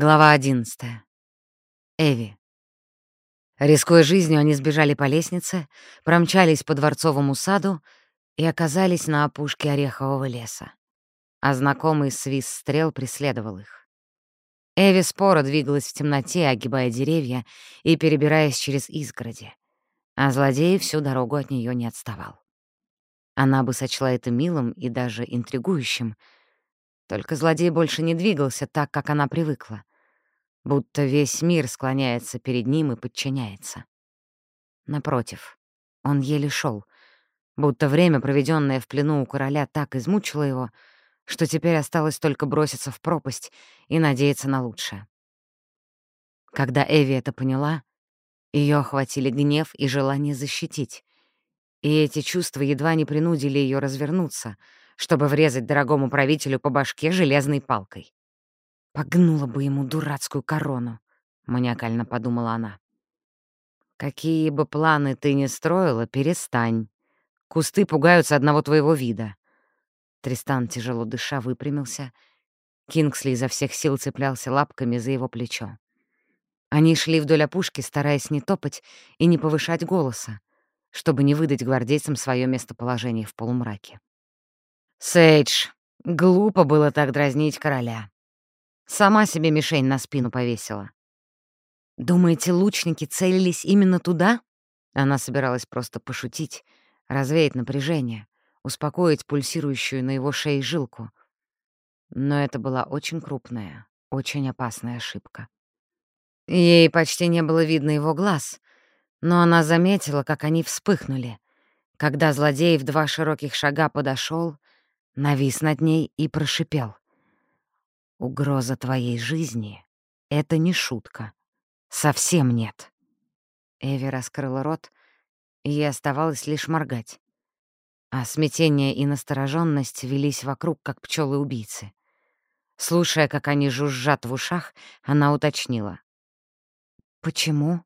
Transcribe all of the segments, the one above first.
Глава одиннадцатая. Эви. Рискуя жизнью, они сбежали по лестнице, промчались по дворцовому саду и оказались на опушке орехового леса. А знакомый свист стрел преследовал их. Эви споро двигалась в темноте, огибая деревья и перебираясь через изгороди, а злодей всю дорогу от нее не отставал. Она бы сочла это милым и даже интригующим, только злодей больше не двигался так, как она привыкла будто весь мир склоняется перед ним и подчиняется. Напротив, он еле шел, будто время, проведенное в плену у короля, так измучило его, что теперь осталось только броситься в пропасть и надеяться на лучшее. Когда Эви это поняла, ее охватили гнев и желание защитить, и эти чувства едва не принудили ее развернуться, чтобы врезать дорогому правителю по башке железной палкой. Погнула бы ему дурацкую корону, — маниакально подумала она. Какие бы планы ты ни строила, перестань. Кусты пугаются одного твоего вида. Тристан, тяжело дыша, выпрямился. Кингсли изо всех сил цеплялся лапками за его плечо. Они шли вдоль опушки, стараясь не топать и не повышать голоса, чтобы не выдать гвардейцам свое местоположение в полумраке. «Сейдж, глупо было так дразнить короля. Сама себе мишень на спину повесила. «Думаете, лучники целились именно туда?» Она собиралась просто пошутить, развеять напряжение, успокоить пульсирующую на его шее жилку. Но это была очень крупная, очень опасная ошибка. Ей почти не было видно его глаз, но она заметила, как они вспыхнули, когда злодей в два широких шага подошел, навис над ней и прошипел. Угроза твоей жизни — это не шутка. Совсем нет. Эви раскрыла рот, и ей оставалось лишь моргать. А смятение и настороженность велись вокруг, как пчелы убийцы Слушая, как они жужжат в ушах, она уточнила. «Почему?»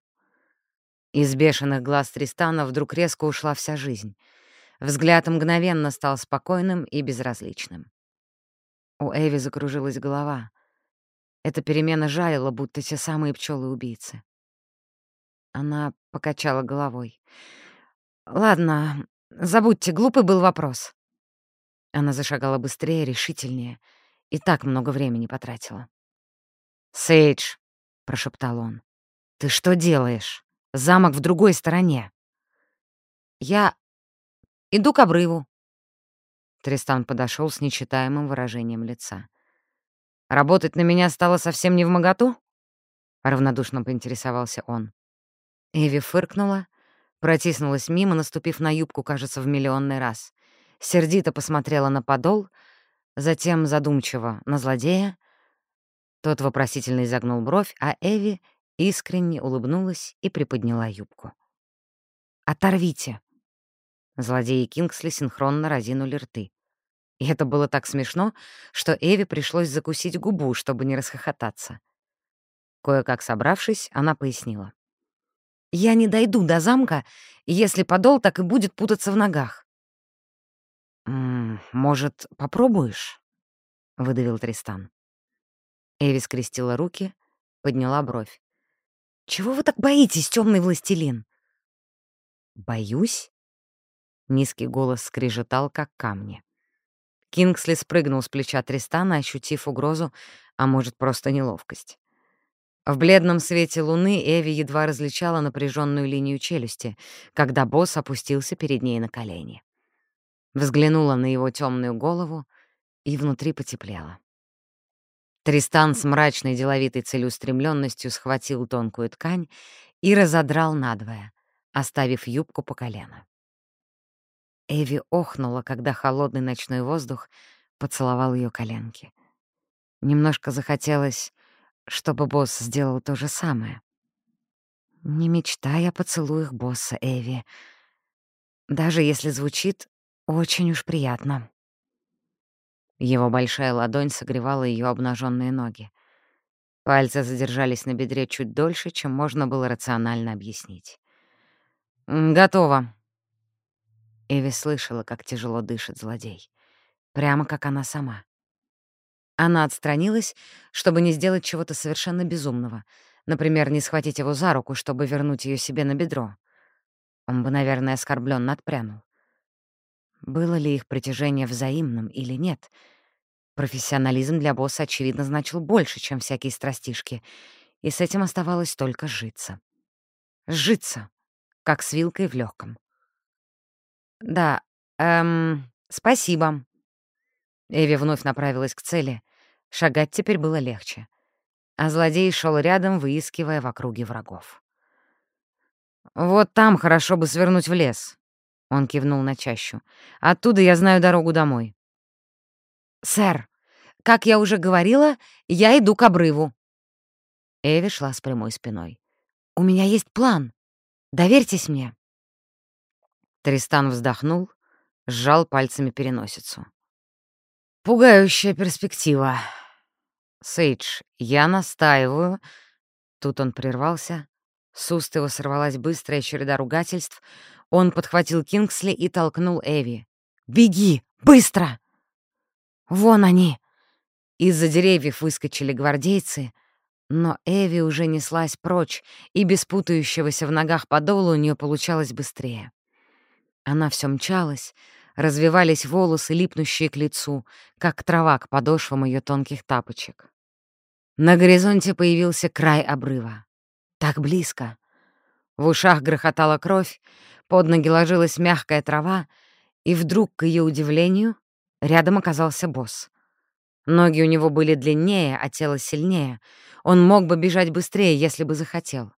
Из бешеных глаз Тристана вдруг резко ушла вся жизнь. Взгляд мгновенно стал спокойным и безразличным. У Эви закружилась голова. Эта перемена жалила, будто те самые пчелы-убийцы. Она покачала головой. «Ладно, забудьте, глупый был вопрос». Она зашагала быстрее, решительнее, и так много времени потратила. «Сейдж», — прошептал он, — «ты что делаешь? Замок в другой стороне». «Я иду к обрыву», Тристан подошел с нечитаемым выражением лица. «Работать на меня стало совсем не в моготу?» — равнодушно поинтересовался он. Эви фыркнула, протиснулась мимо, наступив на юбку, кажется, в миллионный раз. Сердито посмотрела на подол, затем задумчиво на злодея. Тот вопросительно изогнул бровь, а Эви искренне улыбнулась и приподняла юбку. «Оторвите!» Злодеи Кингсли синхронно разинули рты. И это было так смешно, что Эви пришлось закусить губу, чтобы не расхохотаться. Кое-как собравшись, она пояснила. «Я не дойду до замка, если подол так и будет путаться в ногах». «М -м, «Может, попробуешь?» — выдавил Тристан. Эви скрестила руки, подняла бровь. «Чего вы так боитесь, темный властелин?» «Боюсь?» Низкий голос скрежетал, как камни. Кингсли спрыгнул с плеча Тристана, ощутив угрозу, а может, просто неловкость. В бледном свете луны Эви едва различала напряженную линию челюсти, когда босс опустился перед ней на колени. Взглянула на его темную голову и внутри потеплело. Тристан с мрачной деловитой целеустремленностью схватил тонкую ткань и разодрал надвое, оставив юбку по колено. Эви охнула, когда холодный ночной воздух поцеловал ее коленки. Немножко захотелось, чтобы босс сделал то же самое. Не мечтай о поцелуях босса, Эви. Даже если звучит очень уж приятно. Его большая ладонь согревала ее обнаженные ноги. Пальцы задержались на бедре чуть дольше, чем можно было рационально объяснить. «Готово», Эви слышала, как тяжело дышит злодей. Прямо как она сама. Она отстранилась, чтобы не сделать чего-то совершенно безумного. Например, не схватить его за руку, чтобы вернуть ее себе на бедро. Он бы, наверное, оскорбленно отпрянул. Было ли их притяжение взаимным или нет? Профессионализм для босса, очевидно, значил больше, чем всякие страстишки, и с этим оставалось только житься. Житься, как с вилкой в легком. «Да, эм, спасибо». Эви вновь направилась к цели. Шагать теперь было легче. А злодей шел рядом, выискивая в округе врагов. «Вот там хорошо бы свернуть в лес», — он кивнул на чащу. «Оттуда я знаю дорогу домой». «Сэр, как я уже говорила, я иду к обрыву». Эви шла с прямой спиной. «У меня есть план. Доверьтесь мне». Тристан вздохнул, сжал пальцами переносицу. «Пугающая перспектива. Сейдж, я настаиваю...» Тут он прервался. С уст его сорвалась быстрая череда ругательств. Он подхватил Кингсли и толкнул Эви. «Беги! Быстро!» «Вон они!» Из-за деревьев выскочили гвардейцы, но Эви уже неслась прочь, и без путающегося в ногах подола у нее получалось быстрее. Она все мчалась, развивались волосы, липнущие к лицу, как трава к подошвам ее тонких тапочек. На горизонте появился край обрыва. Так близко. В ушах грохотала кровь, под ноги ложилась мягкая трава, и вдруг, к ее удивлению, рядом оказался босс. Ноги у него были длиннее, а тело сильнее. Он мог бы бежать быстрее, если бы захотел.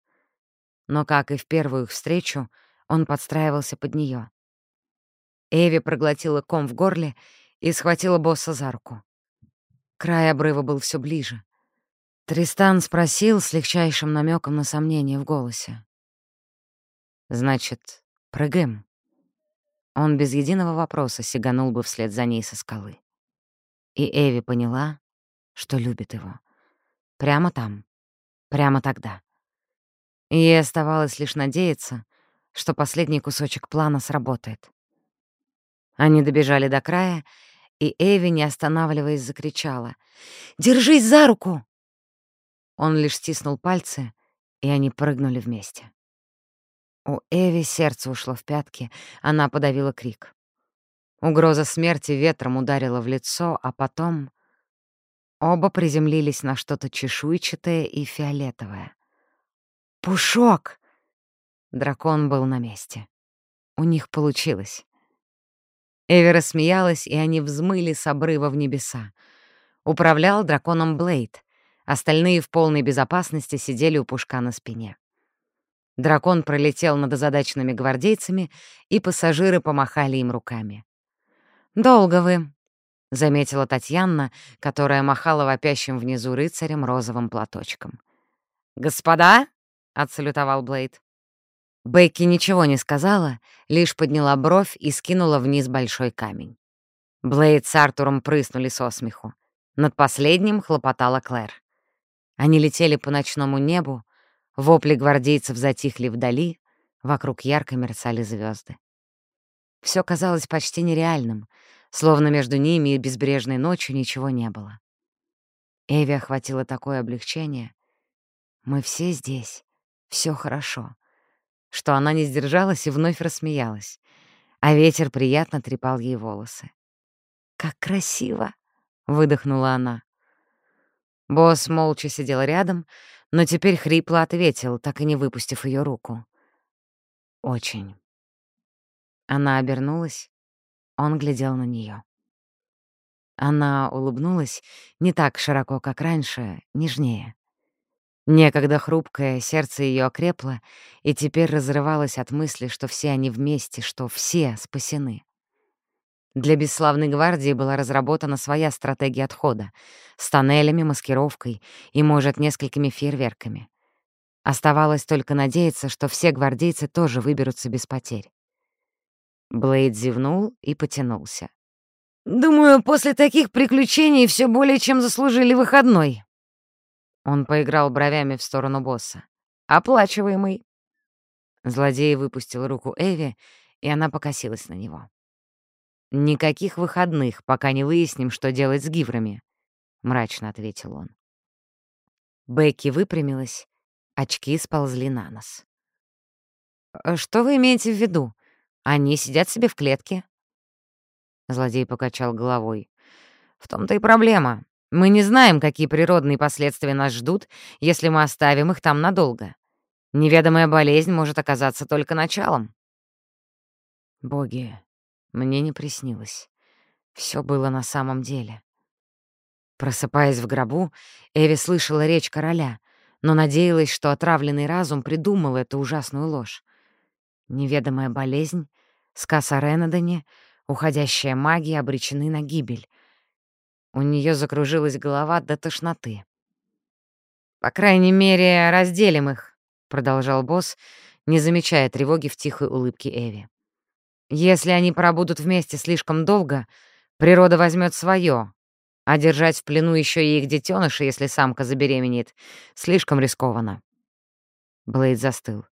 Но, как и в первую их встречу, он подстраивался под нее. Эви проглотила ком в горле и схватила босса за руку. Край обрыва был все ближе. Тристан спросил с легчайшим намеком на сомнение в голосе. «Значит, прыгаем?» Он без единого вопроса сиганул бы вслед за ней со скалы. И Эви поняла, что любит его. Прямо там, прямо тогда. Ей оставалось лишь надеяться, что последний кусочек плана сработает. Они добежали до края, и Эви, не останавливаясь, закричала. «Держись за руку!» Он лишь стиснул пальцы, и они прыгнули вместе. У Эви сердце ушло в пятки, она подавила крик. Угроза смерти ветром ударила в лицо, а потом оба приземлились на что-то чешуйчатое и фиолетовое. «Пушок!» Дракон был на месте. У них получилось. Эви рассмеялась, и они взмыли с обрыва в небеса. Управлял драконом Блейд. Остальные в полной безопасности сидели у пушка на спине. Дракон пролетел над озадаченными гвардейцами, и пассажиры помахали им руками. «Долго вы», — заметила Татьяна, которая махала вопящим внизу рыцарем розовым платочком. «Господа!» — отсалютовал Блейд. Бекки ничего не сказала, лишь подняла бровь и скинула вниз большой камень. Блейд с Артуром прыснули со смеху. Над последним хлопотала Клэр. Они летели по ночному небу, вопли гвардейцев затихли вдали, вокруг ярко мерцали звезды. Все казалось почти нереальным, словно между ними и безбрежной ночью ничего не было. Эви охватило такое облегчение. «Мы все здесь, все хорошо», что она не сдержалась и вновь рассмеялась, а ветер приятно трепал ей волосы. «Как красиво!» — выдохнула она. Босс молча сидел рядом, но теперь хрипло ответил, так и не выпустив ее руку. «Очень». Она обернулась, он глядел на нее. Она улыбнулась не так широко, как раньше, нежнее. Некогда хрупкое сердце ее окрепло и теперь разрывалось от мысли, что все они вместе, что все спасены. Для бесславной гвардии была разработана своя стратегия отхода с тоннелями, маскировкой и, может, несколькими фейерверками. Оставалось только надеяться, что все гвардейцы тоже выберутся без потерь. Блейд зевнул и потянулся. «Думаю, после таких приключений все более чем заслужили выходной», он поиграл бровями в сторону босса. «Оплачиваемый». Злодей выпустил руку Эви, и она покосилась на него. «Никаких выходных, пока не выясним, что делать с гиврами. мрачно ответил он. Бекки выпрямилась, очки сползли на нос. «Э, «Что вы имеете в виду? Они сидят себе в клетке?» Злодей покачал головой. «В том-то и проблема. Мы не знаем, какие природные последствия нас ждут, если мы оставим их там надолго. Неведомая болезнь может оказаться только началом». Боги, мне не приснилось. Все было на самом деле. Просыпаясь в гробу, Эви слышала речь короля, но надеялась, что отравленный разум придумал эту ужасную ложь. Неведомая болезнь, сказ о Ренадоне, уходящая магия обречены на гибель. У нее закружилась голова до тошноты. «По крайней мере, разделим их», — продолжал босс, не замечая тревоги в тихой улыбке Эви. «Если они пробудут вместе слишком долго, природа возьмет свое, а держать в плену еще и их детеныша, если самка забеременеет, слишком рискованно». Блейд застыл.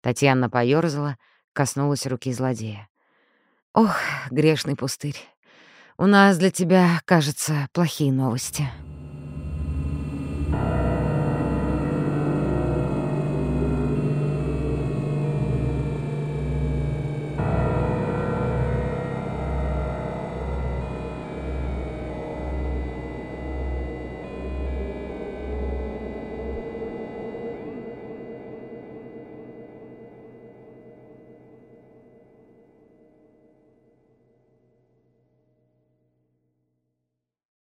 Татьяна поёрзала, коснулась руки злодея. «Ох, грешный пустырь, у нас для тебя, кажется, плохие новости».